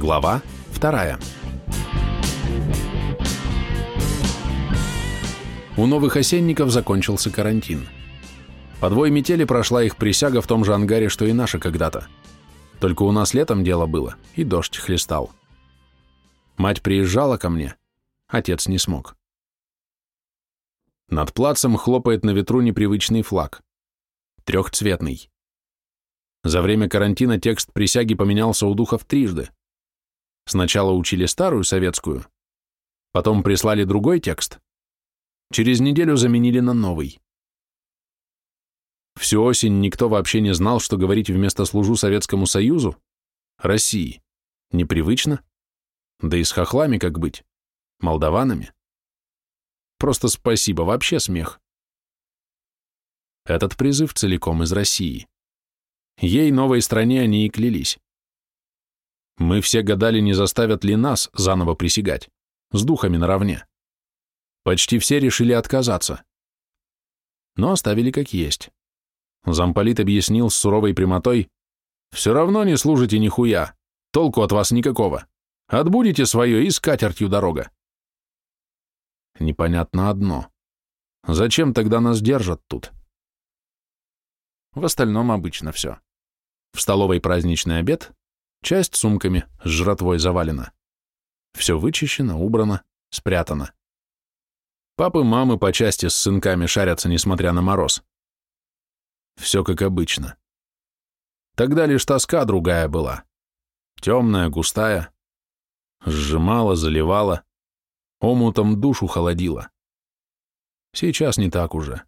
Глава вторая. У новых осенников закончился карантин. Подвой метели прошла их присяга в том же ангаре, что и наша когда-то. Только у нас летом дело было, и дождь хлестал. Мать приезжала ко мне, отец не смог. Над плацем хлопает на ветру непривычный флаг. Трехцветный. За время карантина текст присяги поменялся у духов трижды. Сначала учили старую советскую, потом прислали другой текст, через неделю заменили на новый. Всю осень никто вообще не знал, что говорить вместо «служу Советскому Союзу» России непривычно, да и с хохлами как быть, молдаванами. Просто спасибо, вообще смех. Этот призыв целиком из России. Ей, новой стране, они и клялись. Мы все гадали, не заставят ли нас заново присягать, с духами наравне. Почти все решили отказаться. Но оставили как есть. Замполит объяснил с суровой прямотой, «Все равно не служите нихуя, толку от вас никакого. Отбудете свое и с катертью дорога». Непонятно одно. Зачем тогда нас держат тут? В остальном обычно все. В столовой праздничный обед, часть сумками с жратвой завалена. Все вычищено, убрано, спрятано. Папы, мамы по части с сынками шарятся, несмотря на мороз. Все как обычно. Тогда лишь тоска другая была. Темная, густая. Сжимала, заливала. Омутом душу холодила. Сейчас не так уже.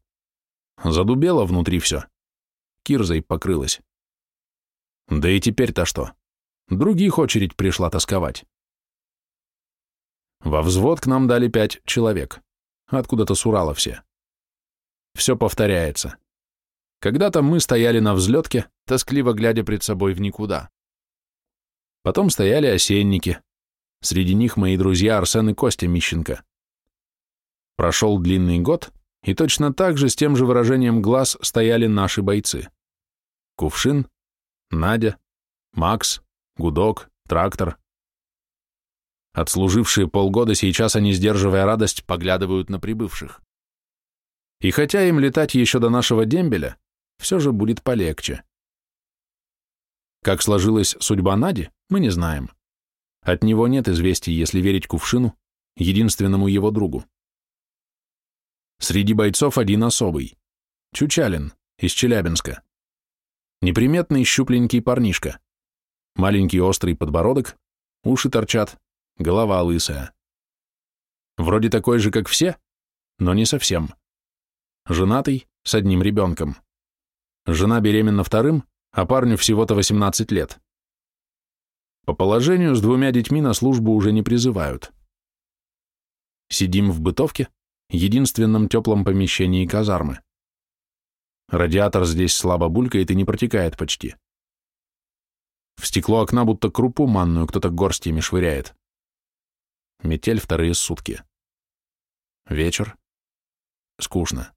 Задубело внутри все. Кирзой покрылась. Да и теперь-то что? Других очередь пришла тосковать. Во взвод к нам дали пять человек. Откуда-то с Урала все. Все повторяется. Когда-то мы стояли на взлетке, тоскливо глядя пред собой в никуда. Потом стояли осенники. Среди них мои друзья Арсен и Костя Мищенко. Прошел длинный год, и точно так же с тем же выражением глаз стояли наши бойцы. Кувшин, Надя, Макс, Гудок, Трактор. Отслужившие полгода сейчас они, сдерживая радость, поглядывают на прибывших. И хотя им летать еще до нашего дембеля, все же будет полегче. Как сложилась судьба Нади, мы не знаем. От него нет известий, если верить Кувшину, единственному его другу. Среди бойцов один особый. Чучалин, из Челябинска. Неприметный щупленький парнишка. Маленький острый подбородок, уши торчат, голова лысая. Вроде такой же, как все, но не совсем. Женатый, с одним ребенком. Жена беременна вторым, а парню всего-то 18 лет. По положению с двумя детьми на службу уже не призывают. Сидим в бытовке, единственном теплом помещении казармы. Радиатор здесь слабо булькает и не протекает почти. В стекло окна будто крупу манную кто-то горстями швыряет. Метель вторые сутки. Вечер. Скучно.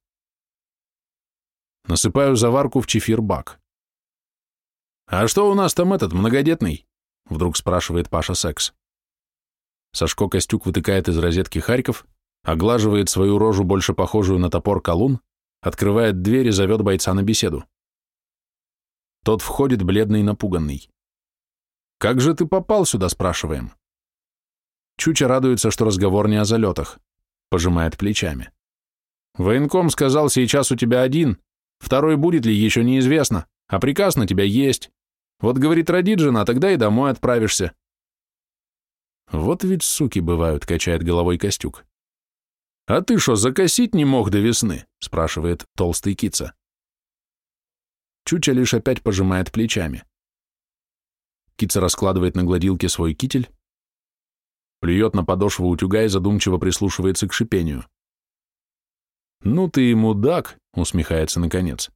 Насыпаю заварку в чефир-бак. «А что у нас там этот, многодетный?» — вдруг спрашивает Паша Секс. Сашко Костюк вытыкает из розетки Харьков, оглаживает свою рожу, больше похожую на топор колун, открывает дверь и зовет бойца на беседу. Тот входит бледный и напуганный. «Как же ты попал сюда?» – спрашиваем. Чуча радуется, что разговор не о залетах. Пожимает плечами. «Военком сказал, сейчас у тебя один. Второй будет ли, еще неизвестно. А приказ на тебя есть. Вот, говорит, родит жена, тогда и домой отправишься». «Вот ведь суки бывают», — качает головой Костюк. «А ты что, закосить не мог до весны?» — спрашивает толстый кица. Чуча лишь опять пожимает плечами. Кица раскладывает на гладилке свой китель, плюет на подошву утюга и задумчиво прислушивается к шипению. «Ну ты и мудак!» — усмехается наконец.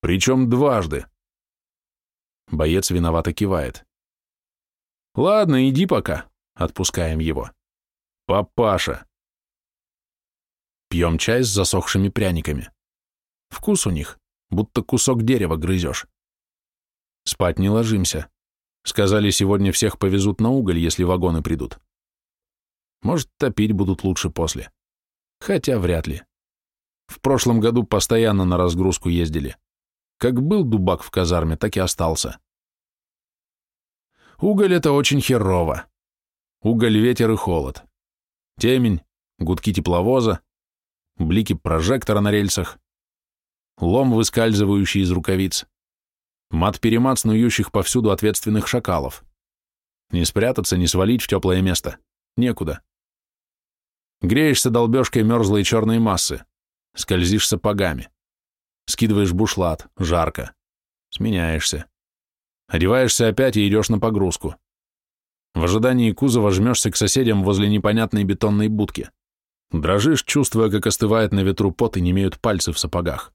«Причем дважды!» Боец виновато кивает. «Ладно, иди пока», — отпускаем его. «Папаша!» Пьем чай с засохшими пряниками. Вкус у них, будто кусок дерева грызешь. Спать не ложимся. Сказали, сегодня всех повезут на уголь, если вагоны придут. Может, топить будут лучше после. Хотя вряд ли. В прошлом году постоянно на разгрузку ездили. Как был дубак в казарме, так и остался. Уголь — это очень херово. Уголь, ветер и холод. Темень, гудки тепловоза, блики прожектора на рельсах, лом, выскальзывающий из рукавиц, мат-перемат снующих повсюду ответственных шакалов. Не спрятаться, не свалить в теплое место. Некуда. Греешься долбежкой мерзлой черной массы, скользишь сапогами. Скидываешь бушлат, жарко. Сменяешься. Одеваешься опять и идешь на погрузку. В ожидании кузова жмешься к соседям возле непонятной бетонной будки. Дрожишь, чувствуя, как остывает на ветру пот и не имеют пальцы в сапогах.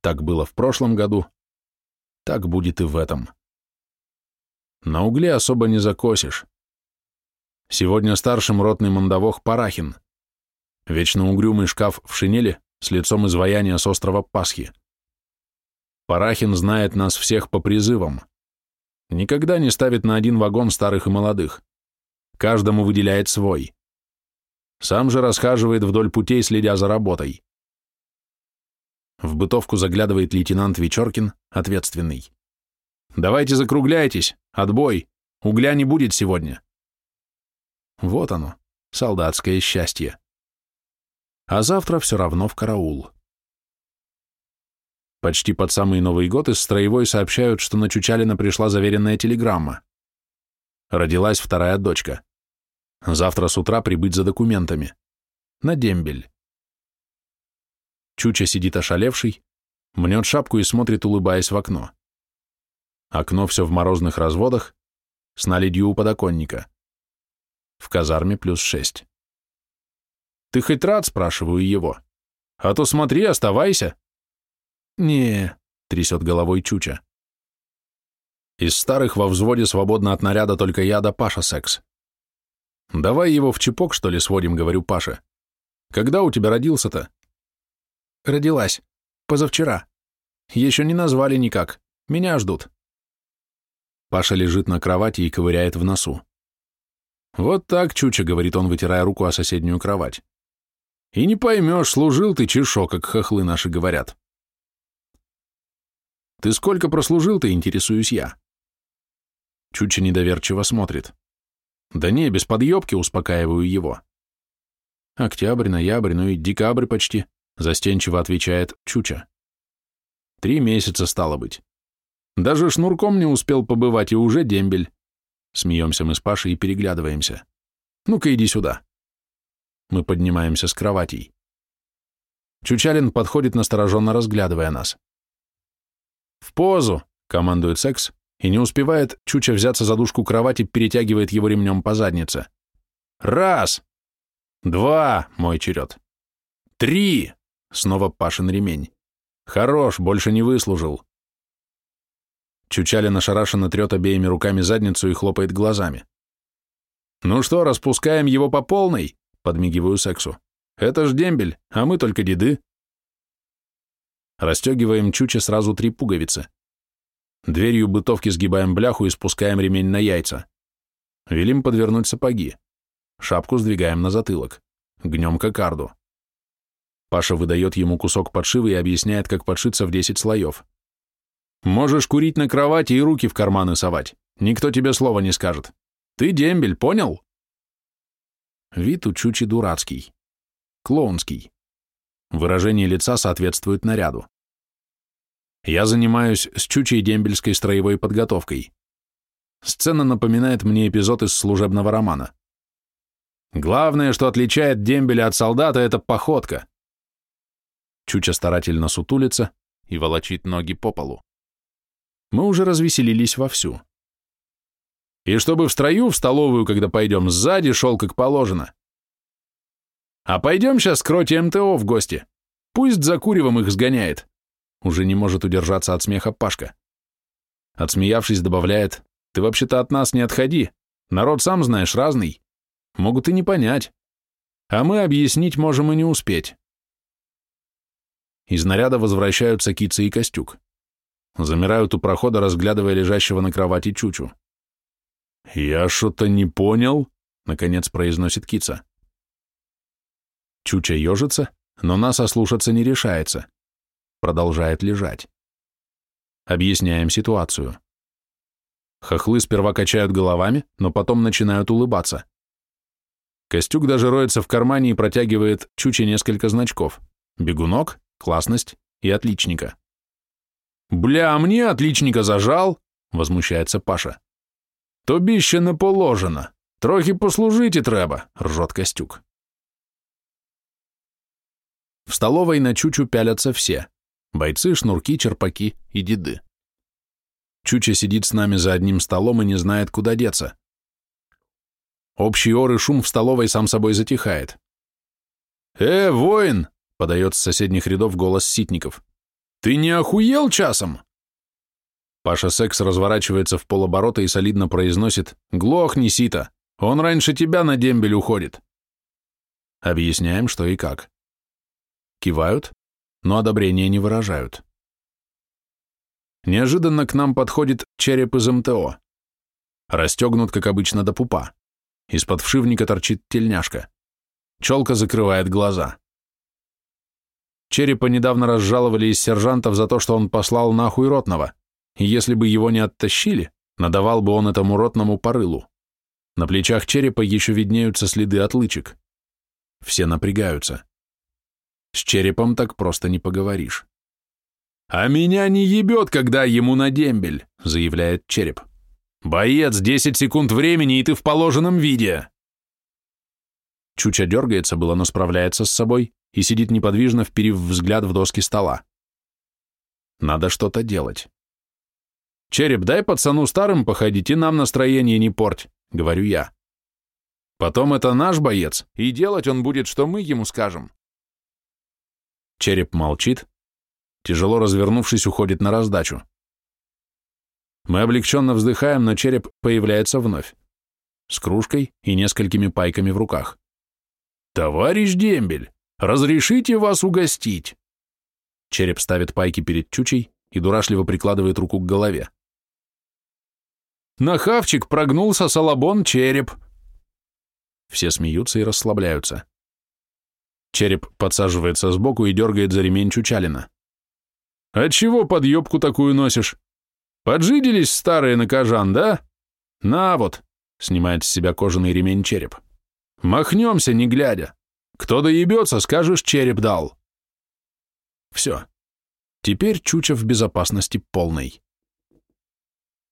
Так было в прошлом году, так будет и в этом. На угле особо не закосишь. Сегодня старшим ротный мандавох Парахин. Вечно угрюмый шкаф в шинели с лицом изваяния с острова Пасхи. Парахин знает нас всех по призывам. Никогда не ставит на один вагон старых и молодых. Каждому выделяет свой. Сам же расхаживает вдоль путей, следя за работой. В бытовку заглядывает лейтенант Вечеркин, ответственный. «Давайте закругляйтесь! Отбой! Угля не будет сегодня!» Вот оно, солдатское счастье. А завтра все равно в караул. Почти под самый Новый год из строевой сообщают, что на Чучалина пришла заверенная телеграмма. Родилась вторая дочка. Завтра с утра прибыть за документами. На дембель. Чуча сидит ошалевший, мнет шапку и смотрит, улыбаясь в окно. Окно все в морозных разводах, с наледью у подоконника. В казарме плюс шесть. «Ты хоть рад?» — спрашиваю его. «А то смотри, оставайся». «Не», — трясет головой Чуча. Из старых во взводе свободно от наряда только я да Паша секс. «Давай его в чепок, что ли, сводим», — говорю Паше. «Когда у тебя родился-то?» Родилась. Позавчера. Еще не назвали никак. Меня ждут. Паша лежит на кровати и ковыряет в носу. «Вот так, Чуча», — говорит он, вытирая руку о соседнюю кровать. «И не поймешь, служил ты чешо, как хохлы наши говорят». «Ты сколько прослужил-то?» — интересуюсь я. Чуча недоверчиво смотрит. «Да не, без подъебки», — успокаиваю его. «Октябрь, ноябрь, ну и декабрь почти. Застенчиво отвечает Чуча. Три месяца стало быть. Даже шнурком не успел побывать, и уже дембель. Смеемся мы с Пашей и переглядываемся. Ну-ка иди сюда. Мы поднимаемся с кроватей. Чучалин подходит, настороженно разглядывая нас. «В позу!» — командует секс, и не успевает Чуча взяться за дужку кровати, перетягивает его ремнем по заднице. «Раз! Два!» — мой черед. «Три!» Снова Пашин ремень. Хорош, больше не выслужил. Чучалин ошарашенно трет обеими руками задницу и хлопает глазами. «Ну что, распускаем его по полной?» — подмигиваю сексу. «Это ж дембель, а мы только деды». Растегиваем чуча сразу три пуговицы. Дверью бытовки сгибаем бляху и спускаем ремень на яйца. Велим подвернуть сапоги. Шапку сдвигаем на затылок. Гнем кокарду. Паша выдает ему кусок подшивы и объясняет, как подшиться в 10 слоев. «Можешь курить на кровати и руки в карманы совать. Никто тебе слова не скажет. Ты дембель, понял?» Вид у Чучи дурацкий. Клоунский. Выражение лица соответствует наряду. Я занимаюсь с Чучей дембельской строевой подготовкой. Сцена напоминает мне эпизод из служебного романа. Главное, что отличает дембеля от солдата, это походка. Чуча старательно сутулится и волочит ноги по полу. Мы уже развеселились вовсю. И чтобы в строю в столовую, когда пойдем, сзади шел как положено. А пойдем сейчас к роте МТО в гости. Пусть за куревом их сгоняет. Уже не может удержаться от смеха Пашка. Отсмеявшись, добавляет, ты вообще-то от нас не отходи. Народ, сам знаешь, разный. Могут и не понять. А мы объяснить можем и не успеть. Из наряда возвращаются Кица и Костюк. замирают у прохода, разглядывая лежащего на кровати Чучу. «Я что-то не понял», — наконец произносит Кица. Чуча ежится, но нас ослушаться не решается. Продолжает лежать. Объясняем ситуацию. Хохлы сперва качают головами, но потом начинают улыбаться. Костюк даже роется в кармане и протягивает Чуче несколько значков. Бегунок, классность и отличника. «Бля, а мне отличника зажал!» — возмущается Паша. «Тобі ще не положено. Трохи послужить и треба», — ржет Костюк. В столовой на Чучу пялятся все. Бойцы, шнурки, черпаки и деды. Чуча сидит с нами за одним столом и не знает, куда деться. Общий ор и шум в столовой сам собой затихает. «Э, воин!» — подает с соседних рядов голос Ситников. «Ты не охуел часом?» Паша Секс разворачивается в полоборота и солидно произносит «Глохни, Сита! Он раньше тебя на дембель уходит!» Объясняем, что и как. Кивают, но одобрения не выражают. Неожиданно к нам подходит череп из МТО. Расстегнут, как обычно, до пупа. Из-под вшивника торчит тельняшка. Челка закрывает глаза. Черепа недавно разжаловали из сержантов за то, что он послал нахуй ротного, и если бы его не оттащили, надавал бы он этому ротному порылу. На плечах черепа еще виднеются следы отлычек. Все напрягаются. С черепом так просто не поговоришь. «А меня не ебет, когда ему на дембель», — заявляет череп. «Боец, десять секунд времени, и ты в положенном виде!» Чуча дергается было, но справляется с собой и сидит неподвижно, вперив взгляд в доски стола. Надо что-то делать. «Череп, дай пацану старым походить и нам настроение не порть», — говорю я. «Потом это наш боец, и делать он будет, что мы ему скажем». Череп молчит, тяжело развернувшись, уходит на раздачу. Мы облегченно вздыхаем, но череп появляется вновь. С кружкой и несколькими пайками в руках. «Товарищ Дембель, разрешите вас угостить?» Череп ставит пайки перед чучей и дурашливо прикладывает руку к голове. На хавчик прогнулся салабон череп. Все смеются и расслабляются. Череп подсаживается сбоку и дергает за ремень Чучалина. «Отчего подъебку такую носишь? Поджиделись старые на кожан, да? На вот!» — снимает с себя кожаный ремень череп. «Махнемся, не глядя. Кто доебется, скажешь, череп дал». Все. Теперь Чуча в безопасности полной.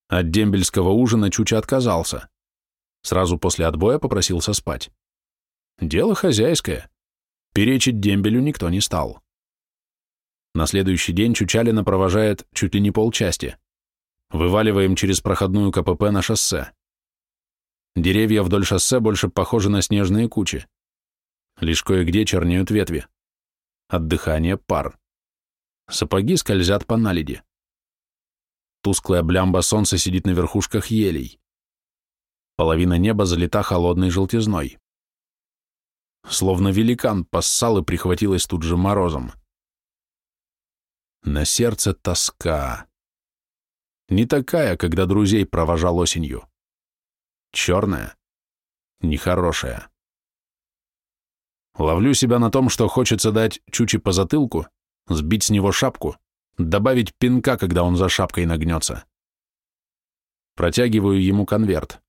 От дембельского ужина Чуча отказался. Сразу после отбоя попросился спать. Дело хозяйское. Перечить дембелю никто не стал. На следующий день Чучалина провожает чуть ли не полчасти. Вываливаем через проходную КПП на шоссе. Деревья вдоль шоссе больше похожи на снежные кучи. Лишь кое-где чернеют ветви. От дыхания пар. Сапоги скользят по наледи. Тусклая блямба солнца сидит на верхушках елей. Половина неба залита холодной желтизной. Словно великан поссал и прихватилась тут же морозом. На сердце тоска. Не такая, когда друзей провожал осенью. Черная, нехорошая. Ловлю себя на том, что хочется дать Чучи по затылку, сбить с него шапку, добавить пинка, когда он за шапкой нагнется. Протягиваю ему конверт.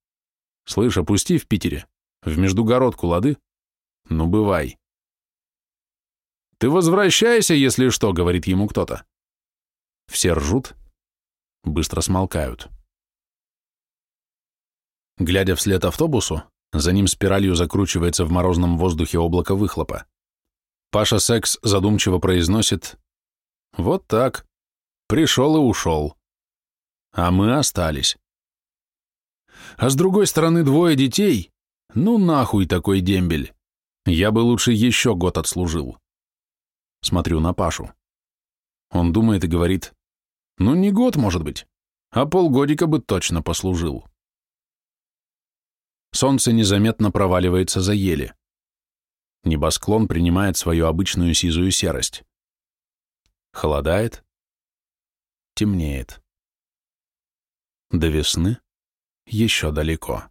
Слышь, опусти в Питере. В междугородку лады? Ну, бывай. «Ты возвращайся, если что», — говорит ему кто-то. Все ржут, быстро смолкают. Глядя вслед автобусу, за ним спиралью закручивается в морозном воздухе облако выхлопа. Паша Секс задумчиво произносит «Вот так. Пришел и ушел. А мы остались. А с другой стороны двое детей. Ну нахуй такой дембель. Я бы лучше еще год отслужил». Смотрю на Пашу. Он думает и говорит, ну не год, может быть, а полгодика бы точно послужил. Солнце незаметно проваливается за ели. Небосклон принимает свою обычную сизую серость. Холодает. темнеет. До весны еще далеко.